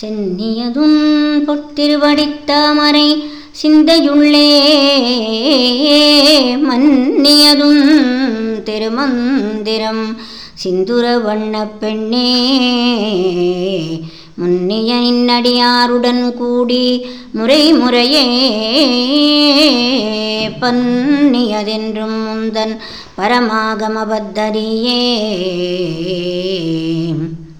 சென்னியதும் பொத்திருவடித்தாமரை சிந்தையுள்ளே மன்னியதும் திருமந்திரம். சிந்துர வண்ண பெண்ணே முன்னிய நின்னடியாருடன் கூடி முறை முறையே பன்னியதென்றும் முந்தன் பரமாகமபத்தரியே.